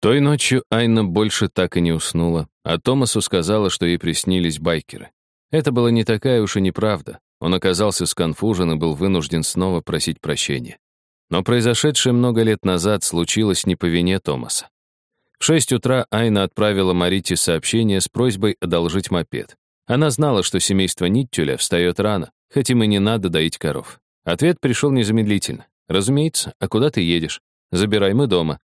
Той ночью Айна больше так и не уснула, а Томасу сказала, что ей приснились байкеры. Это была не такая уж и неправда. Он оказался сконфужен и был вынужден снова просить прощения. Но произошедшее много лет назад случилось не по вине Томаса. В шесть утра Айна отправила Марите сообщение с просьбой одолжить мопед. Она знала, что семейство Ниттюля встает рано, хоть им и не надо доить коров. Ответ пришел незамедлительно. «Разумеется, а куда ты едешь? Забирай, мы дома».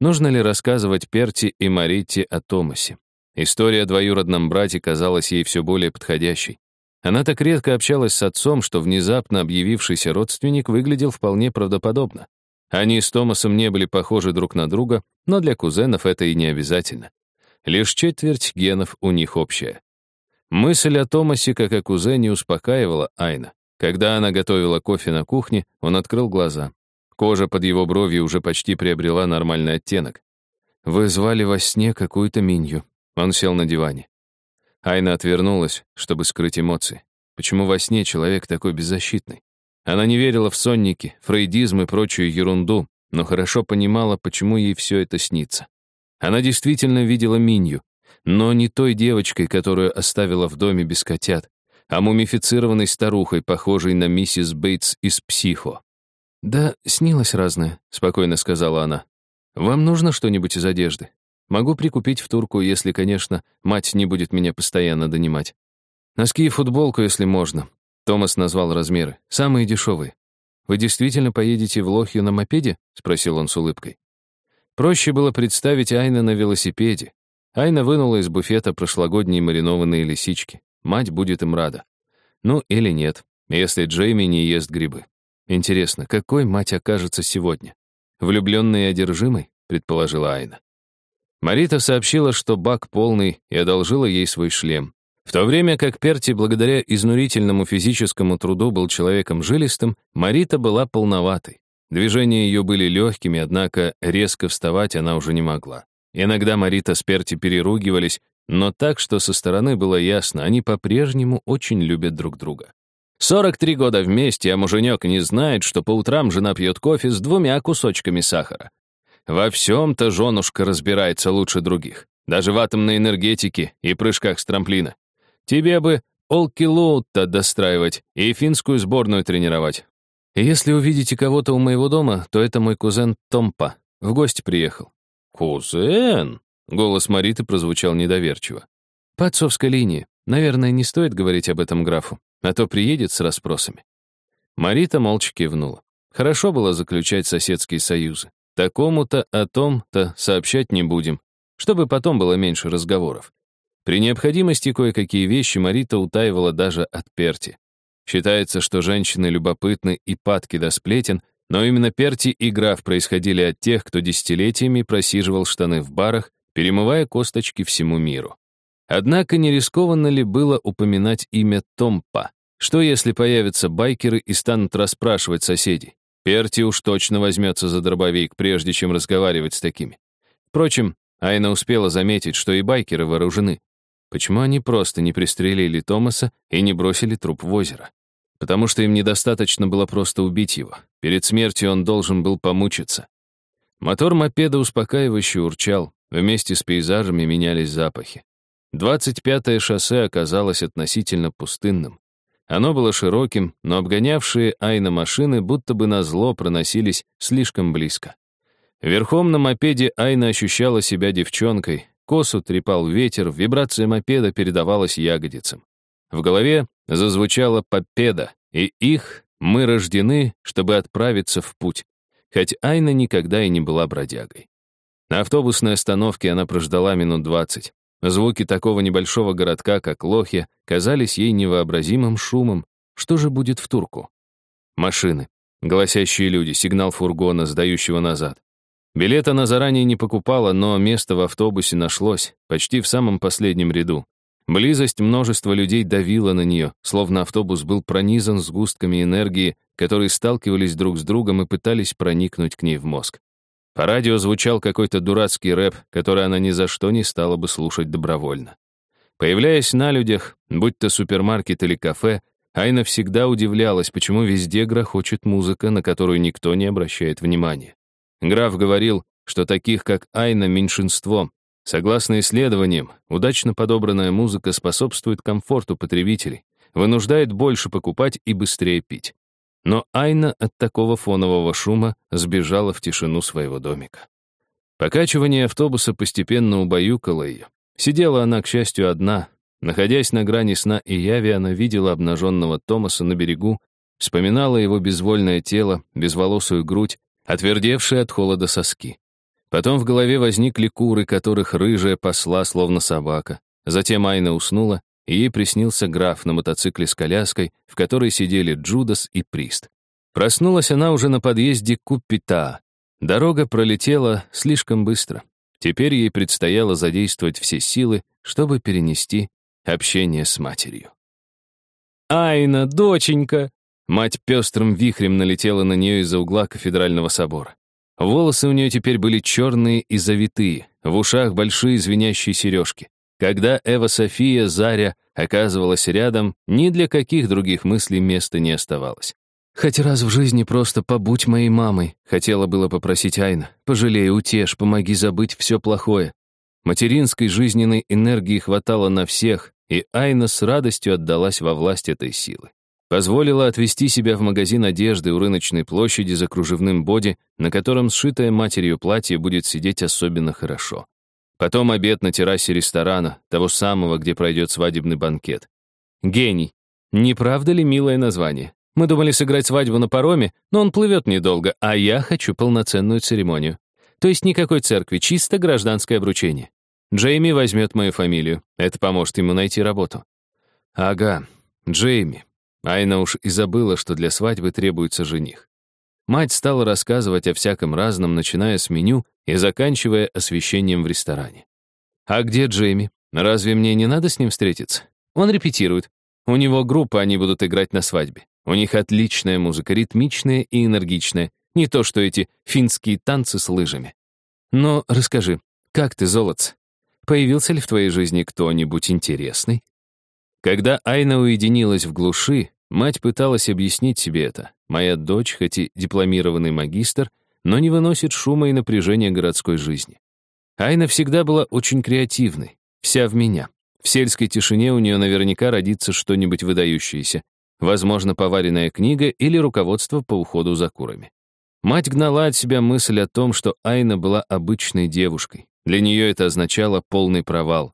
Нужно ли рассказывать Перти и Марите о Томасе? История о двоюродном брате казалась ей все более подходящей. Она так редко общалась с отцом, что внезапно объявившийся родственник выглядел вполне правдоподобно. Они с Томасом не были похожи друг на друга, но для кузенов это и не обязательно. Лишь четверть генов у них общая. Мысль о Томасе, как о кузене, успокаивала Айна. Когда она готовила кофе на кухне, он открыл глаза. Кожа под его бровью уже почти приобрела нормальный оттенок. «Вы звали во сне какую-то Минью». Он сел на диване. Айна отвернулась, чтобы скрыть эмоции. Почему во сне человек такой беззащитный? Она не верила в сонники, фрейдизм и прочую ерунду, но хорошо понимала, почему ей все это снится. Она действительно видела Минью, но не той девочкой, которую оставила в доме без котят, а мумифицированной старухой, похожей на миссис Бейтс из «Психо». «Да, снилось разное», — спокойно сказала она. «Вам нужно что-нибудь из одежды? Могу прикупить в турку, если, конечно, мать не будет меня постоянно донимать. Носки и футболку, если можно. Томас назвал размеры. Самые дешевые. «Вы действительно поедете в Лохью на мопеде?» — спросил он с улыбкой. Проще было представить Айна на велосипеде. Айна вынула из буфета прошлогодние маринованные лисички. Мать будет им рада. Ну, или нет, если Джейми не ест грибы. Интересно, какой мать окажется сегодня? Влюбленной и одержимой, предположила Айна. Марита сообщила, что бак полный, и одолжила ей свой шлем. В то время как Перти, благодаря изнурительному физическому труду, был человеком жилистым, Марита была полноватой. Движения ее были легкими, однако резко вставать она уже не могла. Иногда Марита с Перти переругивались, но так, что со стороны было ясно, они по-прежнему очень любят друг друга. 43 года вместе, а муженек не знает, что по утрам жена пьет кофе с двумя кусочками сахара. Во всем-то женушка разбирается лучше других, даже в атомной энергетике и прыжках с трамплина. Тебе бы Олкилоутта достраивать и финскую сборную тренировать. Если увидите кого-то у моего дома, то это мой кузен Томпа. В гости приехал. Кузен? Голос Мариты прозвучал недоверчиво. По отцовской линии. Наверное, не стоит говорить об этом графу, а то приедет с расспросами. Марита молча кивнула. Хорошо было заключать соседские союзы. Такому-то о том-то сообщать не будем, чтобы потом было меньше разговоров. При необходимости кое-какие вещи Марита утаивала даже от Перти. Считается, что женщины любопытны и падки до сплетен, но именно Перти и граф происходили от тех, кто десятилетиями просиживал штаны в барах, перемывая косточки всему миру. Однако не рискованно ли было упоминать имя Томпа? Что если появятся байкеры и станут расспрашивать соседей? Перти уж точно возьмется за дробовик, прежде чем разговаривать с такими. Впрочем, Айна успела заметить, что и байкеры вооружены. Почему они просто не пристрелили Томаса и не бросили труп в озеро? Потому что им недостаточно было просто убить его. Перед смертью он должен был помучиться. Мотор мопеда успокаивающе урчал, вместе с пейзажами менялись запахи. 25-е шоссе оказалось относительно пустынным. Оно было широким, но обгонявшие Айна машины будто бы назло проносились слишком близко. Верхом на мопеде Айна ощущала себя девчонкой, Косу трепал ветер, вибрация мопеда передавалась ягодицам. В голове зазвучала попеда, и их мы рождены, чтобы отправиться в путь. Хоть Айна никогда и не была бродягой. На автобусной остановке она прождала минут двадцать. Звуки такого небольшого городка, как Лохья, казались ей невообразимым шумом. Что же будет в Турку? Машины, голосящие люди, сигнал фургона, сдающего назад. Билет она заранее не покупала, но место в автобусе нашлось, почти в самом последнем ряду. Близость множества людей давила на нее, словно автобус был пронизан сгустками энергии, которые сталкивались друг с другом и пытались проникнуть к ней в мозг. По радио звучал какой-то дурацкий рэп, который она ни за что не стала бы слушать добровольно. Появляясь на людях, будь то супермаркет или кафе, Айна всегда удивлялась, почему везде грохочет музыка, на которую никто не обращает внимания. Граф говорил, что таких, как Айна, меньшинство. Согласно исследованиям, удачно подобранная музыка способствует комфорту потребителей, вынуждает больше покупать и быстрее пить. Но Айна от такого фонового шума сбежала в тишину своего домика. Покачивание автобуса постепенно убаюкало ее. Сидела она, к счастью, одна. Находясь на грани сна и яви, она видела обнаженного Томаса на берегу, вспоминала его безвольное тело, безволосую грудь, отвердевшие от холода соски. Потом в голове возникли куры, которых рыжая посла, словно собака. Затем Айна уснула, и ей приснился граф на мотоцикле с коляской, в которой сидели Джудас и Прист. Проснулась она уже на подъезде Куппита. Дорога пролетела слишком быстро. Теперь ей предстояло задействовать все силы, чтобы перенести общение с матерью. «Айна, доченька!» Мать пестрым вихрем налетела на нее из-за угла кафедрального собора. Волосы у нее теперь были черные и завитые, в ушах большие звенящие сережки. Когда Эва София Заря оказывалась рядом, ни для каких других мыслей места не оставалось. «Хоть раз в жизни просто побудь моей мамой», — хотела было попросить Айна. «Пожалей, утешь, помоги забыть все плохое». Материнской жизненной энергии хватало на всех, и Айна с радостью отдалась во власть этой силы. Позволила отвезти себя в магазин одежды у рыночной площади за кружевным боди, на котором сшитое матерью платье будет сидеть особенно хорошо. Потом обед на террасе ресторана, того самого, где пройдет свадебный банкет. Гений. Не правда ли милое название? Мы думали сыграть свадьбу на пароме, но он плывет недолго, а я хочу полноценную церемонию. То есть никакой церкви, чисто гражданское обручение. Джейми возьмет мою фамилию. Это поможет ему найти работу. Ага, Джейми. Айна уж и забыла, что для свадьбы требуется жених. Мать стала рассказывать о всяком разном, начиная с меню и заканчивая освещением в ресторане. «А где Джейми? Разве мне не надо с ним встретиться? Он репетирует. У него группа, они будут играть на свадьбе. У них отличная музыка, ритмичная и энергичная. Не то, что эти финские танцы с лыжами. Но расскажи, как ты, золотце? Появился ли в твоей жизни кто-нибудь интересный?» Когда Айна уединилась в глуши, мать пыталась объяснить себе это. Моя дочь, хоть и дипломированный магистр, но не выносит шума и напряжения городской жизни. Айна всегда была очень креативной, вся в меня. В сельской тишине у нее наверняка родится что-нибудь выдающееся, возможно, поваренная книга или руководство по уходу за курами. Мать гнала от себя мысль о том, что Айна была обычной девушкой. Для нее это означало полный провал.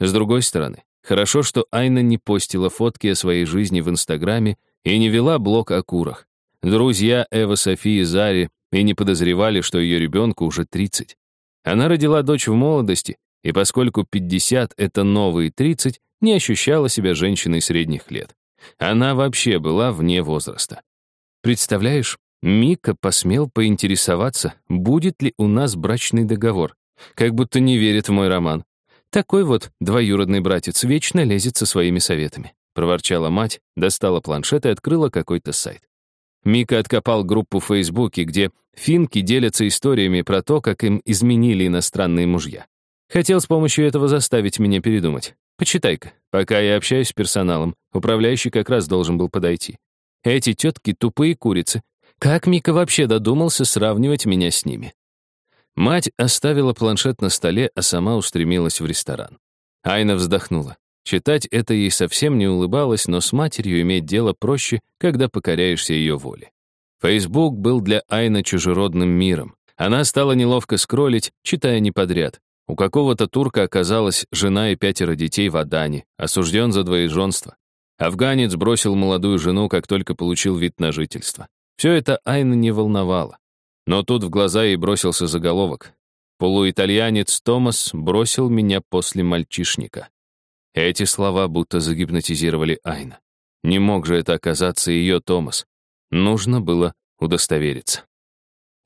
С другой стороны, хорошо, что Айна не постила фотки о своей жизни в Инстаграме и не вела блог о курах. Друзья Эва Софии Зари и не подозревали, что ее ребенку уже 30. Она родила дочь в молодости, и поскольку 50 — это новые 30, не ощущала себя женщиной средних лет. Она вообще была вне возраста. Представляешь, Мика посмел поинтересоваться, будет ли у нас брачный договор. Как будто не верит в мой роман. Такой вот двоюродный братец вечно лезет со своими советами. Проворчала мать, достала планшет и открыла какой-то сайт. Мика откопал группу в Фейсбуке, где финки делятся историями про то, как им изменили иностранные мужья. Хотел с помощью этого заставить меня передумать. Почитай-ка, пока я общаюсь с персоналом, управляющий как раз должен был подойти. Эти тетки — тупые курицы. Как Мика вообще додумался сравнивать меня с ними? Мать оставила планшет на столе, а сама устремилась в ресторан. Айна вздохнула. Читать это ей совсем не улыбалось, но с матерью иметь дело проще, когда покоряешься ее воле. Фейсбук был для Айна чужеродным миром. Она стала неловко скроллить, читая не подряд. У какого-то турка оказалась жена и пятеро детей в Адане, осужден за двоеженство. Афганец бросил молодую жену, как только получил вид на жительство. Все это Айна не волновало. Но тут в глаза ей бросился заголовок. Полуитальянец Томас бросил меня после мальчишника. Эти слова будто загипнотизировали Айна. Не мог же это оказаться ее Томас. Нужно было удостовериться.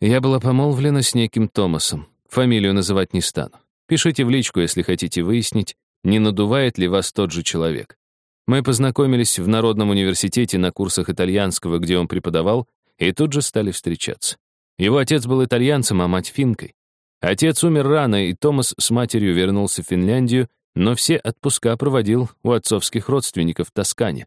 Я была помолвлена с неким Томасом. Фамилию называть не стану. Пишите в личку, если хотите выяснить, не надувает ли вас тот же человек. Мы познакомились в Народном университете на курсах итальянского, где он преподавал, и тут же стали встречаться. Его отец был итальянцем, а мать — финкой. Отец умер рано, и Томас с матерью вернулся в Финляндию но все отпуска проводил у отцовских родственников в Тоскане.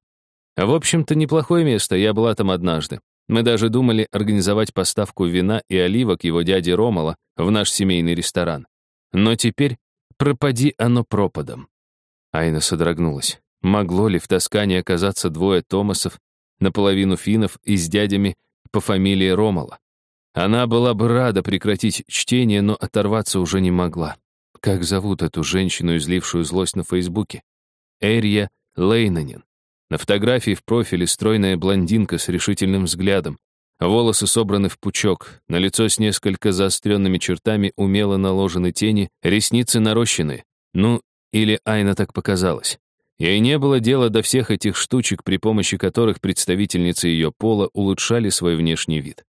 В общем-то, неплохое место, я была там однажды. Мы даже думали организовать поставку вина и оливок его дяди Ромала, в наш семейный ресторан. Но теперь пропади оно пропадом. Айна содрогнулась. Могло ли в Тоскане оказаться двое Томасов, наполовину финнов и с дядями по фамилии Ромала? Она была бы рада прекратить чтение, но оторваться уже не могла. Как зовут эту женщину, излившую злость на Фейсбуке? Эрия Лейнанин. На фотографии в профиле стройная блондинка с решительным взглядом. Волосы собраны в пучок, на лицо с несколько заостренными чертами умело наложены тени, ресницы нарощены. Ну, или Айна так показалось. Ей не было дела до всех этих штучек, при помощи которых представительницы ее пола улучшали свой внешний вид.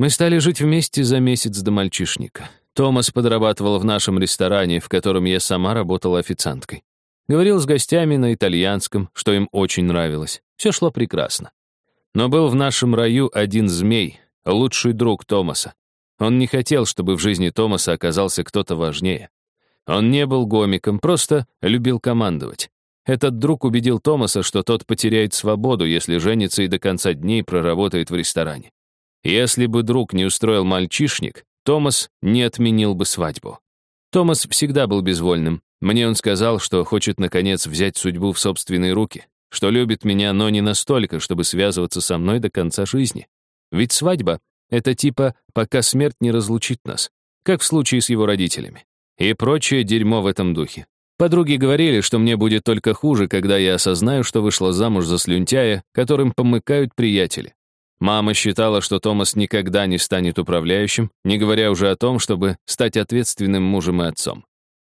Мы стали жить вместе за месяц до мальчишника. Томас подрабатывал в нашем ресторане, в котором я сама работала официанткой. Говорил с гостями на итальянском, что им очень нравилось. Все шло прекрасно. Но был в нашем раю один змей, лучший друг Томаса. Он не хотел, чтобы в жизни Томаса оказался кто-то важнее. Он не был гомиком, просто любил командовать. Этот друг убедил Томаса, что тот потеряет свободу, если женится и до конца дней проработает в ресторане. Если бы друг не устроил мальчишник, Томас не отменил бы свадьбу. Томас всегда был безвольным, мне он сказал, что хочет, наконец, взять судьбу в собственные руки, что любит меня, но не настолько, чтобы связываться со мной до конца жизни. Ведь свадьба — это типа «пока смерть не разлучит нас», как в случае с его родителями. И прочее дерьмо в этом духе. Подруги говорили, что мне будет только хуже, когда я осознаю, что вышла замуж за слюнтяя, которым помыкают приятели. Мама считала, что Томас никогда не станет управляющим, не говоря уже о том, чтобы стать ответственным мужем и отцом.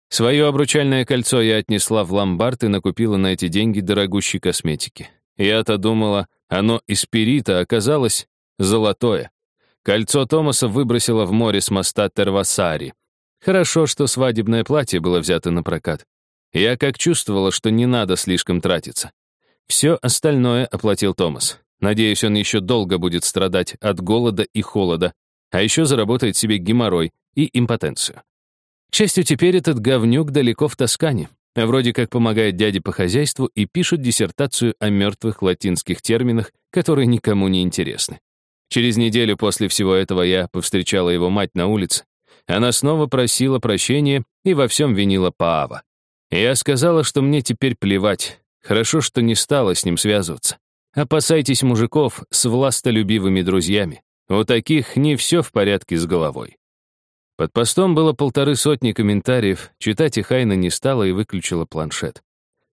Свое обручальное кольцо я отнесла в ломбард и накупила на эти деньги дорогущей косметики. Я-то думала, оно из перита оказалось золотое. Кольцо Томаса выбросило в море с моста Тервасари. Хорошо, что свадебное платье было взято на прокат. Я как чувствовала, что не надо слишком тратиться. Все остальное оплатил Томас. Надеюсь, он еще долго будет страдать от голода и холода, а еще заработает себе геморрой и импотенцию. К счастью, теперь этот говнюк далеко в Тоскане. Вроде как помогает дяде по хозяйству и пишет диссертацию о мертвых латинских терминах, которые никому не интересны. Через неделю после всего этого я повстречала его мать на улице. Она снова просила прощения и во всем винила Паава. Я сказала, что мне теперь плевать. Хорошо, что не стала с ним связываться. Опасайтесь мужиков с властолюбивыми друзьями. У таких не все в порядке с головой. Под постом было полторы сотни комментариев, читать их Айна не стала и выключила планшет.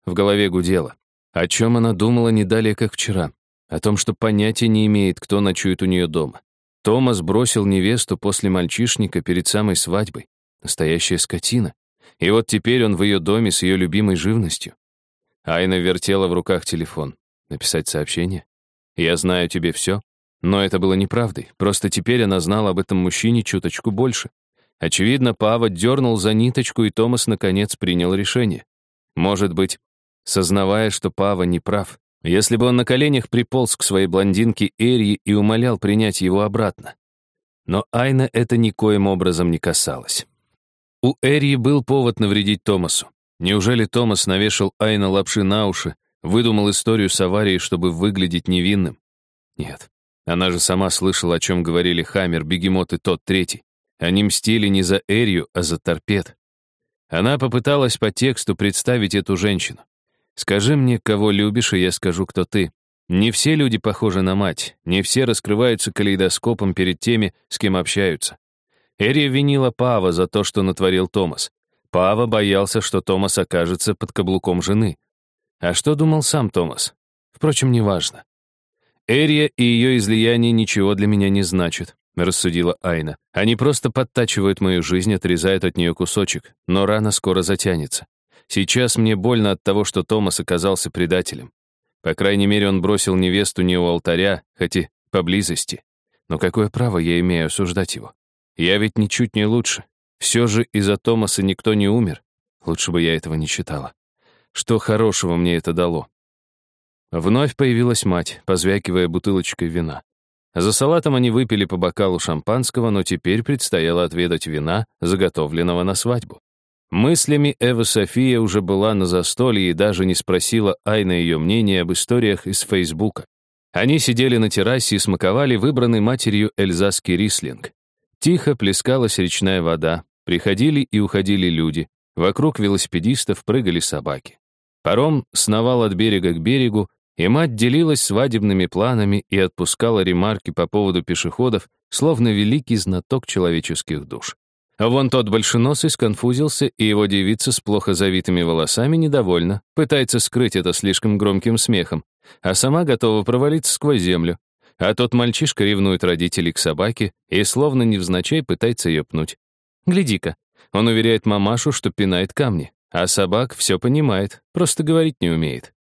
В голове гудело. О чем она думала не далее, как вчера? О том, что понятия не имеет, кто ночует у нее дома. Томас бросил невесту после мальчишника перед самой свадьбой. Настоящая скотина. И вот теперь он в ее доме с ее любимой живностью. Айна вертела в руках телефон. Написать сообщение? «Я знаю тебе все». Но это было неправдой. Просто теперь она знала об этом мужчине чуточку больше. Очевидно, Пава дернул за ниточку, и Томас, наконец, принял решение. Может быть, сознавая, что Пава не прав, если бы он на коленях приполз к своей блондинке Эрии и умолял принять его обратно. Но Айна это никоим образом не касалось. У Эрии был повод навредить Томасу. Неужели Томас навешал Айна лапши на уши, выдумал историю с аварией, чтобы выглядеть невинным? Нет. Она же сама слышала, о чем говорили Хаммер, Бегемот и тот третий. Они мстили не за Эрию, а за торпед. Она попыталась по тексту представить эту женщину. «Скажи мне, кого любишь, и я скажу, кто ты». Не все люди похожи на мать, не все раскрываются калейдоскопом перед теми, с кем общаются. Эрия винила Пава за то, что натворил Томас. Пава боялся, что Томас окажется под каблуком жены. А что думал сам Томас? Впрочем, неважно. Эрия и ее излияние ничего для меня не значат. — рассудила Айна. «Они просто подтачивают мою жизнь, отрезают от нее кусочек, но рана скоро затянется. Сейчас мне больно от того, что Томас оказался предателем. По крайней мере, он бросил невесту не у алтаря, хоть и поблизости. Но какое право я имею осуждать его? Я ведь ничуть не лучше. Все же из-за Томаса никто не умер. Лучше бы я этого не считала. Что хорошего мне это дало?» Вновь появилась мать, позвякивая бутылочкой вина. За салатом они выпили по бокалу шампанского, но теперь предстояло отведать вина, заготовленного на свадьбу. Мыслями Эва София уже была на застолье и даже не спросила Айна ее мнение об историях из Фейсбука. Они сидели на террасе и смаковали выбранный матерью эльзасский рислинг. Тихо плескалась речная вода, приходили и уходили люди, вокруг велосипедистов прыгали собаки. Паром сновал от берега к берегу, и мать делилась свадебными планами и отпускала ремарки по поводу пешеходов, словно великий знаток человеческих душ. А вон тот большеносый сконфузился, и его девица с плохо завитыми волосами недовольна, пытается скрыть это слишком громким смехом, а сама готова провалиться сквозь землю. А тот мальчишка ревнует родителей к собаке и словно невзначай пытается ее пнуть. Гляди-ка, он уверяет мамашу, что пинает камни, а собак все понимает, просто говорить не умеет.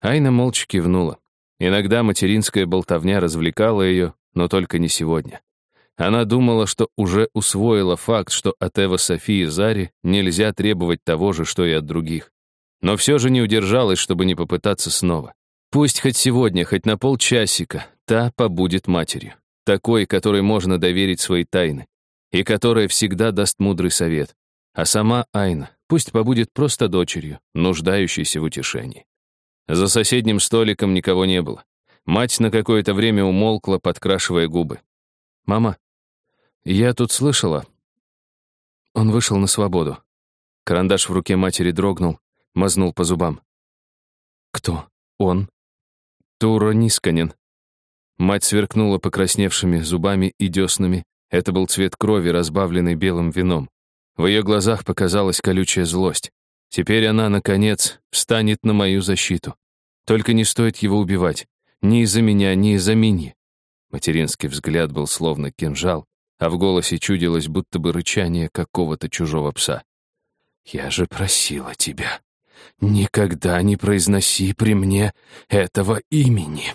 Айна молча кивнула. Иногда материнская болтовня развлекала ее, но только не сегодня. Она думала, что уже усвоила факт, что от Эва Софии Зари нельзя требовать того же, что и от других. Но все же не удержалась, чтобы не попытаться снова. Пусть хоть сегодня, хоть на полчасика, та побудет матерью. Такой, которой можно доверить свои тайны. И которая всегда даст мудрый совет. А сама Айна пусть побудет просто дочерью, нуждающейся в утешении. За соседним столиком никого не было. Мать на какое-то время умолкла, подкрашивая губы. «Мама, я тут слышала». Он вышел на свободу. Карандаш в руке матери дрогнул, мазнул по зубам. «Кто? Он?» «Тура Нисканин». Мать сверкнула покрасневшими зубами и деснами. Это был цвет крови, разбавленный белым вином. В ее глазах показалась колючая злость. Теперь она, наконец, встанет на мою защиту. Только не стоит его убивать. Ни из-за меня, ни из-за Мини. Материнский взгляд был словно кинжал, а в голосе чудилось будто бы рычание какого-то чужого пса. «Я же просила тебя, никогда не произноси при мне этого имени».